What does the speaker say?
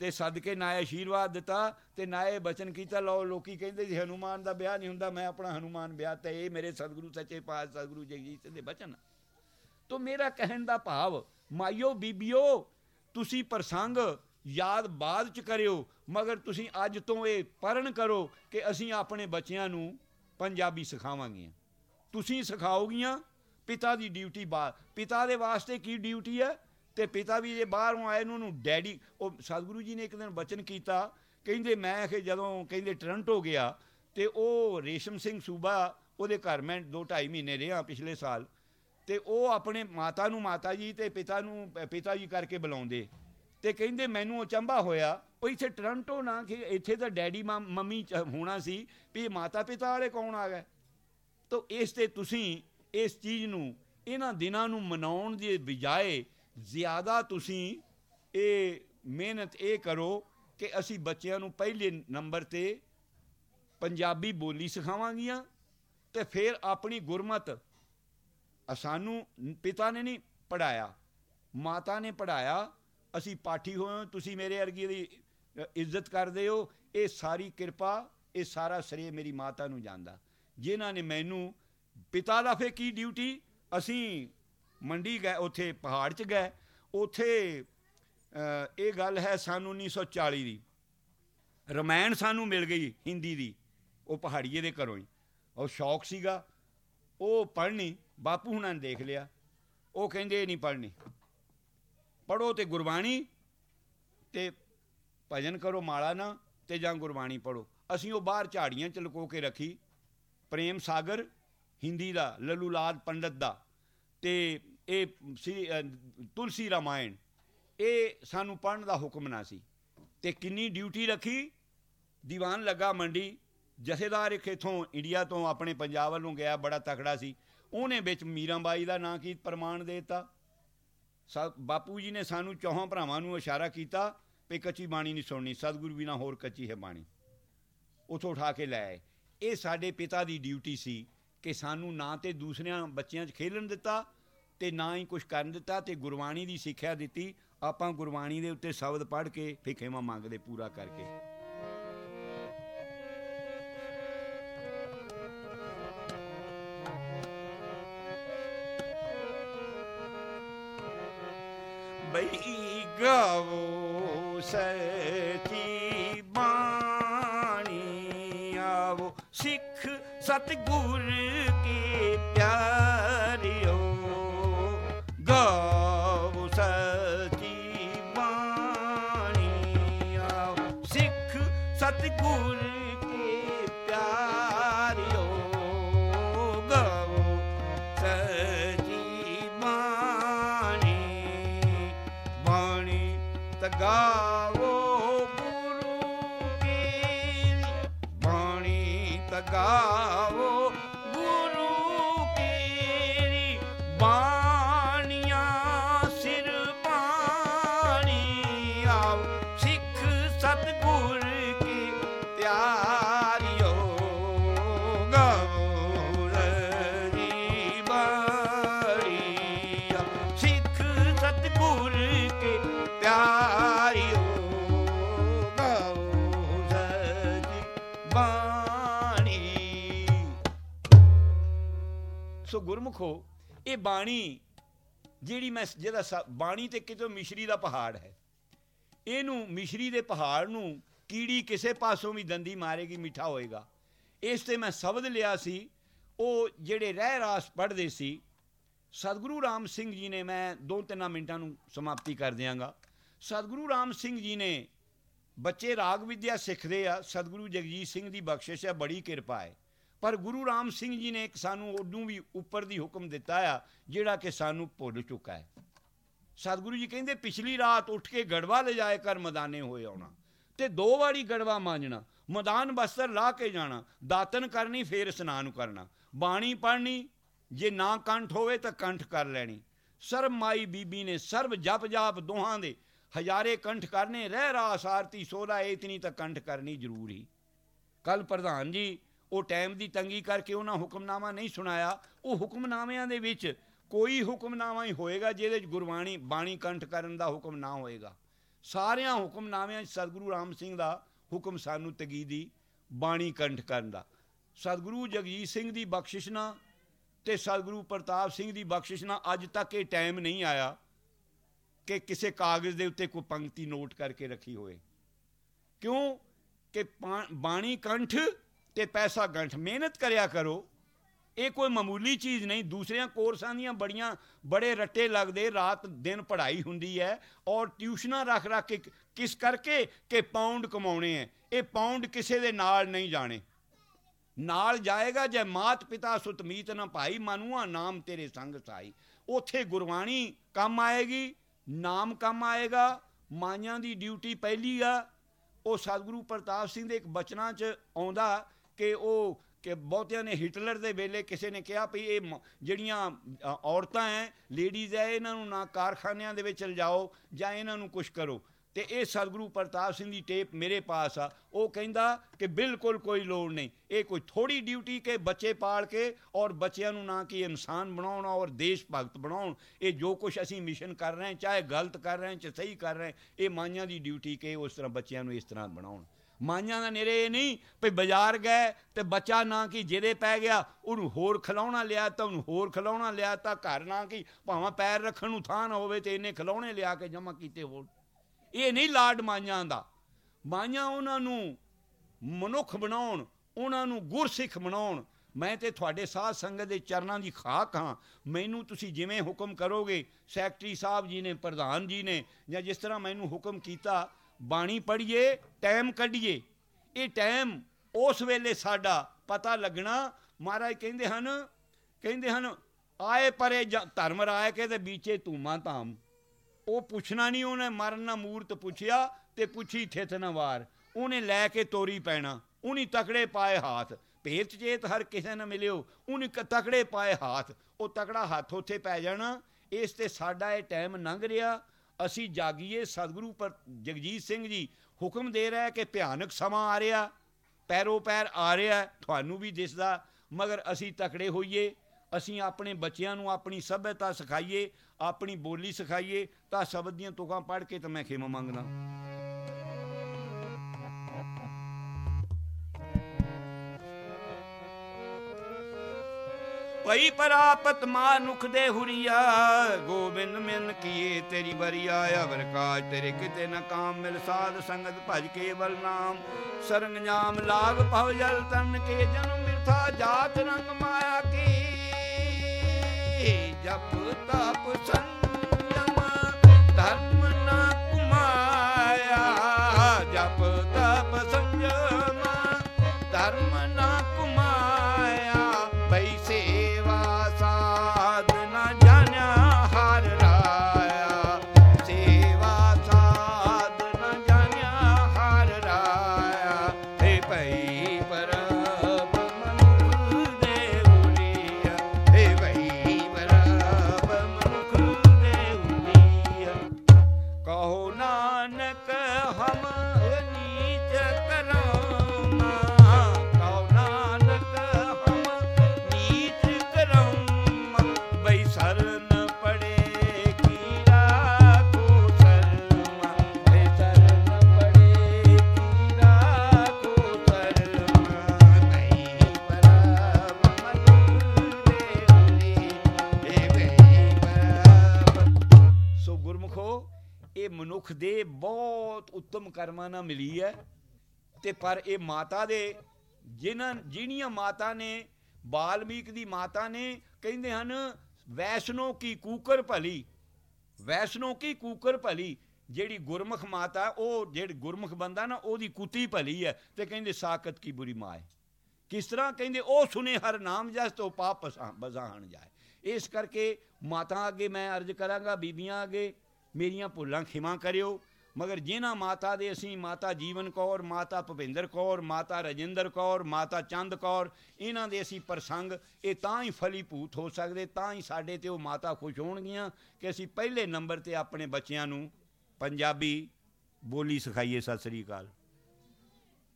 ਤੇ ਸਦਕੇ ਨਾਏ ਆਸ਼ੀਰਵਾਦ ਦਿੱਤਾ ਤੇ ਇਹ ਬਚਨ ਕੀਤਾ। ਲਓ, ਲੋਕੀ ਕਹਿੰਦੇ ਜੀ, ਹਨੂਮਾਨ ਦਾ ਵਿਆਹ ਨਹੀਂ ਹੁੰਦਾ, ਮੈਂ ਆਪਣਾ ਹਨੂਮਾਨ ਵਿਆਹ ਤੇ, ਇਹ ਮੇਰੇ ਸਤਿਗੁਰੂ ਸੱਚੇ ਪਾਤਸ਼ਾਹ, ਸਤਿਗੁਰੂ ਜਗਜੀਤ ਸਿੰਘ ਦੇ ਬਚਨ ਤੋ ਮੇਰਾ ਕਹਿਣ ਦਾ ਭਾਵ ਮਾਇਓ ਬੀਬੀਓ, ਤੁਸੀਂ ਪ੍ਰਸੰਗ ਯਾਦ ਬਾਅਦ ਚ ਕਰਿਓ, ਮਗਰ ਤੁਸੀਂ ਅੱਜ ਤੋਂ ਇਹ ਪਰਨ ਕਰੋ ਕਿ ਅਸੀਂ ਆਪਣੇ ਬੱਚਿਆਂ ਨੂੰ ਪੰਜਾਬੀ ਸਿਖਾਵਾਂਗੇ ਤੁਸੀਂ ਸਿਖਾਓਗੀਆਂ, ਪਿਤਾ ਦੀ ਡਿਊਟੀ ਬਾ, ਪਿਤਾ ਦੇ ਵਾਸਤੇ ਕੀ ਡਿਊਟੀ ਹੈ? ਤੇ ਪਿਤਾ ਵੀ ਜੇ ਬਾਹਰੋਂ ਆਏ ਨੂੰ, ਉਹਨੂੰ ਡੈਡੀ, ਉਹ ਸਤਿਗੁਰੂ ਜੀ ਨੇ ਇੱਕ ਦਿਨ ਬਚਨ ਕੀਤਾ, ਕਹਿੰਦੇ ਮੈਂ ਕਿ ਜਦੋਂ ਕਹਿੰਦੇ ਟੋਰਾਂਟੋ ਗਿਆ ਤੇ ਉਹ ਰੇਸ਼ਮ ਸਿੰਘ ਸੂਬਾ ਉਹਦੇ ਘਰ ਮੈਂ 2 2.5 ਮਹੀਨੇ ਰਿਹਾ ਪਿਛਲੇ ਸਾਲ ਤੇ ਉਹ ਆਪਣੇ ਮਾਤਾ ਨੂੰ ਮਾਤਾ ਜੀ ਤੇ ਪਿਤਾ ਨੂੰ, ਪਿਤਾ ਜੀ ਕਰਕੇ ਬੁਲਾਉਂਦੇ ਤੇ ਕਹਿੰਦੇ ਮੈਨੂੰ ਅਚੰਭਾ ਹੋਇਆ, ਉਹ ਇੱਥੇ ਟੋਰਾਂਟੋ ਨਾ ਕਿ ਇੱਥੇ ਤਾਂ ਡੈਡੀ ਮਮ- ਮੰਮੀ ਚ ਹੋਣਾ ਸੀ ਵੀ ਇਹ ਮਾਤਾ ਪਿਤਾ ਵਾਲੇ ਕੌਣ ਆ ਗਏ। ਤਾਂ ਇਸ ਤੇ ਤੁਸੀਂ ਇਸ ਚੀਜ਼ ਨੂੰ, ਇਹਨਾਂ ਦਿਨਾਂ ਨੂੰ ਮਨਾਉਣ ਦੀ ਬਜਾਏ ਜ਼ਿਆਦਾ ਤੁਸੀਂ ਇਹ ਮਿਹਨਤ ਇਹ ਕਰੋ ਕਿ ਅਸੀਂ ਬੱਚਿਆਂ ਨੂੰ ਪਹਿਲੇ ਨੰਬਰ ਤੇ ਪੰਜਾਬੀ ਬੋਲੀ ਸਿਖਾਵਾਂਗੀਆਂ ਤੇ ਫਿਰ ਆਪਣੀ ਗੁਰਮਤ ਸਾਨੂੰ ਪਿਤਾ ਨੇ ਨਹੀਂ ਪੜਾਇਆ ਮਾਤਾ ਨੇ ਪੜਾਇਆ ਅਸੀਂ ਪਾਠੀ ਹੋਏ ਤੁਸੀਂ ਮੇਰੇ ਵਰਗੀ ਦੀ ਇੱਜ਼ਤ ਕਰਦੇ ਹੋ, ਇਹ ਸਾਰੀ ਕਿਰਪਾ, ਇਹ ਸਾਰਾ ਸ੍ਰੇ ਮੇਰੀ ਮਾਤਾ ਨੂੰ ਜਾਂਦਾ। ਜਿਨ੍ਹਾਂ ਨੇ ਮੈਨੂੰ ਪਿਤਾ ਦਾ ਫੇ ਕੀ ਡਿਊਟੀ ਅਸੀਂ ਮੰਡੀ ਗਏ, ਉੱਥੇ ਪਹਾੜ 'ਚ ਗਏ। ਉੱਥੇ ਇਹ ਗੱਲ ਹੈ ਸਾਨੂੰ 1940 ਦੀ। ਰਮਾਇਣ ਸਾਨੂੰ ਮਿਲ ਗਈ ਹਿੰਦੀ ਦੀ, ਉਹ ਪਹਾੜੀਏ ਦੇ ਘਰੋਂ ਹੀ। ਉਹ ਸ਼ੌਕ ਸੀਗਾ, ਉਹ ਪੜ੍ਹਨੀ, ਬਾਪੂ ਹੁਣਾਂ ਨੇ ਦੇਖ ਲਿਆ। ਉਹ ਕਹਿੰਦੇ ਨਹੀਂ ਪੜ੍ਹਨੀ। ਪੜੋ ਤੇ ਗੁਰਬਾਣੀ ਤੇ ਭਜਨ ਕਰੋ, ਮਾਲਾ ਨਾ ਤੇ ਜਾਂ ਗੁਰਬਾਣੀ ਪੜੋ ਅਸੀਂ ਉਹ ਬਾਹਰ ਝਾੜੀਆਂ ਚ ਲੁਕੋ ਕੇ ਰੱਖੀ। ਪ੍ਰੇਮ ਸਾਗਰ, ਹਿੰਦੀ ਦਾ ਲੱਲੂ ਲਾਲ ਪੰਡਤ ਦਾ। ਤੇ ਇਹ ਸ੍ਰੀ ਤੁਲਸੀ ਰਾਮਾਇਣ, ਇਹ ਸਾਨੂੰ ਪੜਨ ਦਾ ਹੁਕਮ ਨਾ ਸੀ। ਤੇ ਕਿੰਨੀ ਡਿਊਟੀ ਰੱਖੀ, ਦੀਵਾਨ ਲੱਗਾ ਮੰਡੀ, ਜਥੇਦਾਰ ਇੱਕ ਇਥੋਂ ਇੰਡੀਆ ਤੋਂ ਆਪਣੇ ਪੰਜਾਬ ਵੱਲੋਂ ਗਿਆ, ਬੜਾ ਤਕੜਾ ਸੀ। ਉਹਨੇ ਵਿੱਚ ਮੀਰਾਬਾਈ ਦਾ ਨਾਂ ਕੀ ਪ੍ਰਮਾਣ ਦੇਤਾ। ਬਾਪੂ ਜੀ ਨੇ ਸਾਨੂੰ ਚੌਹਾਂ ਭਰਾਵਾਂ ਨੂੰ ਇਸ਼ਾਰਾ ਕੀਤਾ ਵੀ ਕੱਚੀ ਬਾਣੀ ਨਹੀਂ ਸੁਣਨੀ, ਸਤਿਗੁਰੂ ਬਿਨਾ ਹੋਰ ਕੱਚੀ ਹੈ ਬਾਣੀ। ਉਥੋਂ ਉਠਾ ਕੇ ਲੈ ਆਏ। ਇਹ ਸਾਡੇ ਪਿਤਾ ਦੀ ਡਿਊਟੀ ਸੀ ਕਿ ਸਾਨੂੰ ਨਾ ਤੇ ਦੂਸਰਿਆਂ ਬੱਚਿਆਂ 'ਚ ਖੇਲਣ ਦਿੱਤਾ ਤੇ ਨਾ ਹੀ ਕੁਝ ਕਰਨ ਦਿੱਤਾ ਤੇ ਗੁਰਬਾਣੀ ਦੀ ਸਿੱਖਿਆ ਦਿੱਤੀ। ਆਪਾਂ ਗੁਰਬਾਣੀ ਦੇ ਉੱਤੇ ਸ਼ਬਦ ਪੜ੍ਹ ਕੇ ਫਿਕੇਵਾ ਮੰਗਦੇ ਪੂਰਾ ਕਰਕੇ। ਬਈ ਗਾਵੋ ਸਚੀ ਬਾਣੀ ਆਵੋ। ਸਿੱਖ ਸਤਿਗੁਰ ਕੇ ਪਿਆਰਿਓ ਸਤਿਗੁਰ ਸੋ ਗੁਰਮੁਖੋ ਇਹ ਬਾਣੀ ਜਿਹੜੀ ਮੈਂ ਜਿਹਦਾ ਸ- ਬਾਣੀ ਤੇ ਕਿਤੇ ਮਿਸ਼ਰੀ ਦਾ ਪਹਾੜ ਹੈ। ਇਹਨੂੰ ਮਿਸ਼ਰੀ ਦੇ ਪਹਾੜ ਨੂੰ ਕੀੜੀ ਕਿਸੇ ਪਾਸੋਂ ਵੀ ਦੰਦੀ ਮਾਰੇਗੀ, ਮਿੱਠਾ ਹੋਏਗਾ। ਇਸ ਤੇ ਮੈਂ ਸ਼ਬਦ ਲਿਆ ਸੀ, ਉਹ ਜਿਹੜੇ ਰਹਿ ਰਾਸ ਪੜ੍ਹਦੇ ਸੀ, ਸਤਿਗੁਰੂ ਰਾਮ ਸਿੰਘ ਜੀ ਨੇ ਮੈਂ ਦੋ ਤਿੰਨ ਮਿੰਟਾਂ ਨੂੰ ਸਮਾਪਤੀ ਕਰ ਦਿਆਂਗਾ। ਸਤਿਗੁਰੂ ਰਾਮ ਸਿੰਘ ਜੀ ਨੇ ਬੱਚੇ ਰਾਗ ਵਿਦਿਆ ਸਿੱਖਦੇ ਆ, ਸਤਿਗੁਰੂ ਜਗਜੀਤ ਸਿੰਘ ਦੀ ਬਖਸ਼ਿਸ਼ ਹੈ ਬੜੀ ਕਿਰਪਾ ਹੈ। ਪਰ ਗੁਰੂ ਰਾਮ ਸਿੰਘ ਜੀ ਨੇ ਇੱਕ ਸਾਨੂੰ ਉਦੋਂ ਵੀ ਉੱਪਰ ਦੀ ਹੁਕਮ ਦਿੱਤਾ ਆ, ਜਿਹੜਾ ਕਿ ਸਾਨੂੰ ਭੁੱਲ ਚੁੱਕਾ ਹੈ। ਸਤਿਗੁਰੂ ਜੀ ਕਹਿੰਦੇ, ਪਿਛਲੀ ਰਾਤ ਉੱਠ ਕੇ ਗੜਵਾ ਲਿਜਾਏ ਕਰ ਮੈਦਾਨੇ ਹੋਏ ਆਉਣਾ ਤੇ ਦੋ ਵਾਰੀ ਗੜਵਾ ਮਾਂਜਣਾ, ਮੈਦਾਨ ਬਸਤਰ ਲਾ ਕੇ ਜਾਣਾ ਦਾਤਨ ਕਰਨੀ, ਫੇਰ ਇਸ਼ਨਾਨ ਕਰਨਾ। ਬਾਣੀ ਪੜ੍ਹਨੀ, ਜੇ ਨਾ ਕੰਠ ਹੋਵੇ ਤਾਂ ਕੰਠ ਕਰ ਲੈਣੀ। ਸਰਬ ਮਾਈ ਬੀਬੀ ਨੇ ਸਰਬ ਜਪ ਜਾਪ ਦੋਹਾਂ ਦੇ ਹਜ਼ਾਰੇ ਕੰਠ ਕਰਨੇ, ਰਹਿ ਰਾਸ ਆਰਤੀ ਸੋਲਾ ਇਤਨੀ ਤਾਂ ਕੰਠ ਕਰਨੀ ਜ਼ਰੂਰੀ। ਕੱਲ ਪ੍ਰਧਾਨ ਜੀ ਉਹ ਟਾਈਮ ਦੀ ਤੰਗੀ ਕਰਕੇ ਉਹਨਾਂ ਹੁਕਮਨਾਮਾ ਨਹੀਂ ਸੁਣਾਇਆ। ਉਹ ਹੁਕਮਨਾਮਿਆਂ ਦੇ ਵਿੱਚ ਕੋਈ ਹੁਕਮਨਾਮਾ ਹੀ ਹੋਏਗਾ, ਜਿਹਦੇ ਵਿੱਚ ਗੁਰਬਾਣੀ, ਬਾਣੀ ਕੰਠ ਕਰਨ ਦਾ ਹੁਕਮ ਨਾ ਹੋਏਗਾ। ਸਾਰਿਆਂ ਹੁਕਮਨਾਮਿਆਂ 'ਚ ਸਤਿਗੁਰੂ ਰਾਮ ਸਿੰਘ ਦਾ ਹੁਕਮ ਸਾਨੂੰ ਤਗੀਦੀ ਬਾਣੀ ਕੰਠ ਕਰਨ ਦਾ। ਸਤਿਗੁਰੂ ਜਗਜੀਤ ਸਿੰਘ ਦੀ ਬਖਸ਼ਿਸ਼ ਨਾਲ ਤੇ ਸਤਿਗੁਰੂ ਪ੍ਰਤਾਪ ਸਿੰਘ ਦੀ ਬਖਸ਼ਿਸ਼ ਨਾਲ ਅੱਜ ਤੱਕ ਇਹ ਟਾਈਮ ਨਹੀਂ ਆਇਆ ਕਿ ਕਿਸੇ ਕਾਗਜ਼ ਦੇ ਉੱਤੇ ਕੋਈ ਪੰਕਤੀ ਨੋਟ ਕਰਕੇ ਰੱਖੀ ਹੋਵੇ। ਕਿਉਂ? ਕਿ ਪਾ- ਬਾਣੀ ਕੰਠ ਤੇ ਪੈਸਾ ਗੰਠ। ਮਿਹਨਤ ਕਰਿਆ ਕਰੋ। ਇਹ ਕੋਈ ਮਾਮੂਲੀ ਚੀਜ਼ ਨਹੀਂ। ਦੂਸਰਿਆਂ ਕੋਰਸਾਂ ਦੀਆਂ ਬੜੀਆਂ, ਬੜੇ ਰੱਟੇ ਲੱਗਦੇ। ਰਾਤ ਦਿਨ ਪੜ੍ਹਾਈ ਹੁੰਦੀ ਹੈ ਔਰ ਟਿਊਸ਼ਨਾਂ ਰੱਖ ਰੱਖ ਕੇ ਕਿਸ ਕਰਕੇ ਕਿ ਪਾਉਂਡ ਕਮਾਉਣੇ ਐ ਇਹ ਪਾਉਂਡ ਕਿਸੇ ਦੇ ਨਾਲ ਨਹੀਂ ਜਾਣੇ। ਨਾਲ ਜਾਏਗਾ ਜੇ ਮਾਤ ਪਿਤਾ ਸੁਤਮੀਤ ਨਾ ਭਾਈ, ਮਨੂਆ ਨਾਮ ਤੇਰੇ ਸੰਗ ਸਾਈ। ਉਥੇ ਗੁਰਬਾਣੀ ਕੰਮ ਆਏਗੀ, ਨਾਮ ਕੰਮ ਆਏਗਾ, ਮਾਈਆਂ ਦੀ ਡਿਊਟੀ ਪਹਿਲੀ ਆ। ਉਹ ਸਤਿਗੁਰੂ ਪ੍ਰਤਾਪ ਸਿੰਘ ਦੇ ਇੱਕ ਬਚਨਾਂ 'ਚ ਆਉਂਦਾ ਕਿ ਉਹ ਕਿ ਬਹੁਤਿਆਂ ਨੇ ਹਿਟਲਰ ਦੇ ਵੇਲੇ ਕਿਸੇ ਨੇ ਕਿਹਾ ਵੀ ਇਹ ਮ- ਜਿਹੜੀਆਂ ਔਰਤਾਂ ਐ ਲੇਡੀਜ਼ ਐ, ਇਹਨਾਂ ਨੂੰ ਨਾ ਕਾਰਖਾਨਿਆਂ ਦੇ ਵਿੱਚ ਚਲ ਜਾਂ ਇਹਨਾਂ ਨੂੰ ਕੁਝ ਕਰੋ। ਤੇ ਇਹ ਸਤਿਗੁਰੂ ਪ੍ਰਤਾਪ ਸਿੰਘ ਦੀ ਟੇਪ ਮੇਰੇ ਪਾਸ ਆ। ਉਹ ਕਹਿੰਦਾ ਕਿ ਬਿਲਕੁਲ ਕੋਈ ਲੋੜ ਨਹੀਂ। ਇਹ ਕੋਈ ਥੋੜੀ ਡਿਊਟੀ ਕੇ ਬੱਚੇ ਪਾਲ ਕੇ ਔਰ ਬੱਚਿਆਂ ਨੂੰ ਨਾ ਕਿ ਇਨਸਾਨ ਬਣਾਉਣ ਔਰ ਦੇਸ਼ ਭਗਤ ਬਣਾਉਣ। ਇਹ ਜੋ ਕੁਝ ਅਸੀਂ ਮਿਸ਼ਨ ਕਰ ਰਹੇ ਹਾਂ, ਚਾਹੇ ਗਲਤ ਕਰ ਰਹੇ ਹਾਂ, ਚਾਹੇ ਸਹੀ ਕਰ ਰਹੇ ਹਾਂ, ਇਹ ਮਾਈਆਂ ਦੀ ਡਿਊਟੀ ਕਿ ਉਸ ਤਰ੍ਹਾਂ ਬੱਚਿਆਂ ਨੂੰ ਇਸ ਤਰ੍ਹਾਂ ਬਣਾਉਣ। ਮਾਈਆਂ ਦਾ ਨੇਰੇ ਇਹ ਨਹੀਂ ਵੀ ਬਾਜ਼ਾਰ ਗਏ ਤੇ ਬੱਚਾ ਨਾ ਕਿ ਜਿਹਦੇ ਪੈ ਗਿਆ, ਉਹਨੂੰ ਹੋਰ ਖਿਲਾਉਣਾ ਲਿਆ ਤਾਂ ਉਹਨੂੰ ਹੋਰ ਖਿਲਾਉਣਾ ਲਿਆ ਤਾਂ ਘਰ ਨਾ ਕਿ ਭਾਵੇਂ ਪੈਰ ਰੱਖਣ ਨੂੰ ਥਾਂ ਨਾ ਹੋਵੇ ਤੇ ਇਹਨੇ ਖਿਲਾਉਣੇ ਲਿਆ ਕੇ ਜਮ੍ਹਾਂ ਕੀਤੇ ਹੋਣ ਇਹ ਨਹੀਂ ਲਾਡ ਮਾਈਆਂ ਦਾ। ਮਾਈਆਂ ਉਹਨਾਂ ਨੂੰ ਮਨੁੱਖ ਬਣਾਉਣ, ਉਹਨਾਂ ਨੂੰ ਗੁਰਸਿੱਖ ਬਣਾਉਣ। ਮੈਂ ਤੇ ਤੁਹਾਡੇ ਸਾਧ ਸੰਗਤ ਦੇ ਚਰਨਾਂ ਦੀ ਖਾਕ ਹਾਂ। ਮੈਨੂੰ ਤੁਸੀਂ ਜਿਵੇਂ ਹੁਕਮ ਕਰੋਗੇ, ਸੈਕਟਰੀ ਸਾਹਿਬ ਜੀ ਨੇ, ਪ੍ਰਧਾਨ ਜੀ ਨੇ ਜਾਂ ਜਿਸ ਤਰ੍ਹਾਂ ਮੈਨੂੰ ਹੁਕਮ ਕੀਤਾ ਬਾਣੀ ਪੜ੍ਹੀਏ, ਟਾਈਮ ਕੱਢੀਏ। ਇਹ ਟਾਈਮ ਉਸ ਵੇਲੇ ਸਾਡਾ ਪਤਾ ਲੱਗਣਾ। ਮਹਾਰਾਜ ਕਹਿੰਦੇ ਹਨ ਕਹਿੰਦੇ ਹਨ, ਆਏ ਪਰੇ ਧਰਮ ਰਾਏ ਕੇ ਤੇ ਵੀਚੇ ਧੂਮਾ ਧਾਮ। ਉਹ ਪੁੱਛਣਾ ਨਹੀਂ ਉਹਨੇ, ਮਰਨ ਨਾ ਮੂਰਤ ਪੁੱਛਿਆ ਤੇ ਪੁੱਛੀ ਥਿਤ ਨਵਾਰ ਉਹਨੇ ਲੈ ਕੇ ਤੋਰੀ ਪੈਣਾ, ਉਹਨੀ ਤਕੜੇ ਪਾਏ ਹਾਥ। ਭੇਤ ਚੇਤ ਹਰ ਕਿਸੇ ਨਾਲ ਮਿਲਿਓ, ਉਹਨੇ ਤਕੜੇ ਪਾਏ ਹਾਥ। ਉਹ ਤਕੜਾ ਹੱਥ ਉੱਥੇ ਪੈ ਜਾਣਾ। ਇਸ ਤੇ ਸਾਡਾ ਇਹ ਟਾਈਮ ਲੰਘ ਰਿਹਾ। ਅਸੀਂ ਜਾਗੀਏ ਸਤਿਗੁਰੂ ਪਰ ਜਗਜੀਤ ਸਿੰਘ ਜੀ ਹੁਕਮ ਦੇ ਰਿਹਾ ਕਿ ਭਿਆਨਕ ਸਮਾਂ ਆ ਰਿਹਾ, ਪੈਰੋ ਪੈਰ ਆ ਰਿਹਾ ਤੁਹਾਨੂੰ ਵੀ ਦਿਸਦਾ, ਮਗਰ ਅਸੀਂ ਤਕੜੇ ਹੋਈਏ, ਅਸੀਂ ਆਪਣੇ ਬੱਚਿਆਂ ਨੂੰ ਆਪਣੀ ਸਭਿਅਤਾ ਸਿਖਾਈਏ, ਆਪਣੀ ਬੋਲੀ ਸਿਖਾਈਏ, ਤਾਂ ਸ਼ਬਦ ਦੀਆਂ ਤੁਕਾਂ ਪੜ੍ਹ ਕੇ ਤਾਂ ਮੈਂ ਖਿਮਾ ਮੰਗਦਾ। ਪਈ ਪ੍ਰਾਪਤ ਮਾਨੁਖ ਦੇ ਹੁਰੀਆ। ਗੋਬਿੰਦ ਮਿਲ ਕੀਏ, ਤੇਰੀ ਬਰੀਆ ਅਵਰ ਕਾਜ ਤੇਰੇ ਕਿਤੇ ਨ ਕਾਮ। ਮਿਲ ਸਾਧ ਸੰਗਤ ਭਜ ਕੇਵਲ ਨਾਮ। ਸਰੰਗ ਜਾਮ ਲਾਗ ਭਵ ਜਲ ਤਨ ਕੇ ਜਨਮ ਮਿਰਥਾ, ਜਾਤ ਰੰਗ ਮਾਇਆ ਕੀ। ਜਪ ਤਪ ਸੰਜਮ ਧਰਮ ਮਨੁੱਖ ਦੇ ਬਹੁਤ ਉੱਤਮ ਕਰਮਾਂ ਨਾਲ ਮਿਲੀ ਹੈ। ਤੇ ਪਰ ਇਹ ਮਾਤਾ ਦੇ ਜਿਨ੍ਹਾਂ ਜਿਹੜੀਆਂ ਮਾਤਾ ਨੇ, ਬਾਲਮੀਕ ਦੀ ਮਾਤਾ ਨੇ ਕਹਿੰਦੇ ਹਨ, ਵੈਸ਼ਨੋ ਕੀ ਕੂਕਰ ਭਲੀ, ਵੈਸ਼ਨੋ ਕੀ ਕੂਕਰ ਭਲੀ, ਜਿਹੜੀ ਗੁਰਮੁਖ ਮਾਤਾ, ਉਹ ਜਿਹੜੀ ਗੁਰਮੁਖ ਬੰਦਾ ਨਾ, ਉਹਦੀ ਕੁੱਤੀ ਭਲੀ ਹੈ। ਤੇ ਕਹਿੰਦੇ ਸਾਕਤ ਕੀ ਬੁਰੀ ਮਾਂ ਹੈ। ਕਿਸ ਤਰ੍ਹਾਂ ਕਹਿੰਦੇ, ਉਹ ਸੁਨੇ ਹਰ ਨਾਮ ਜਸ ਤੋਂ ਪਾਪ ਪਸਾ- ਬਜ਼ਾਹਣ ਜਾਏ। ਇਸ ਕਰਕੇ ਮਾਤਾ ਅੱਗੇ ਮੈਂ ਅਰਜ਼ ਕਰਾਂਗਾ, ਬੀਬੀਆਂ ਅੱਗੇ ਮੇਰੀਆਂ ਭੁੱਲਾਂ ਖਿਮਾ ਕਰਿਓ। ਮਗਰ ਜਿਨ੍ਹਾਂ ਮਾਤਾ ਦੇ ਅਸੀਂ, ਮਾਤਾ ਜੀਵਨ ਕੌਰ, ਮਾਤਾ ਭੁਪਿੰਦਰ ਕੌਰ, ਮਾਤਾ ਰਜਿੰਦਰ ਕੌਰ, ਮਾਤਾ ਚੰਦ ਕੌਰ, ਇਹਨਾਂ ਦੇ ਅਸੀਂ ਪ੍ਰਸੰਗ, ਇਹ ਤਾਂ ਹੀ ਫਲੀਭੂਤ ਹੋ ਸਕਦੇ, ਤਾਂ ਹੀ ਸਾਡੇ ਤੇ ਉਹ ਮਾਤਾ ਖੁਸ਼ ਹੋਣਗੀਆਂ ਕਿ ਅਸੀਂ ਪਹਿਲੇ ਨੰਬਰ ਤੇ ਆਪਣੇ ਬੱਚਿਆਂ ਨੂੰ ਪੰਜਾਬੀ ਬੋਲੀ ਸਿਖਾਈਏ। ਸਤਿ ਸ੍ਰੀ ਅਕਾਲ।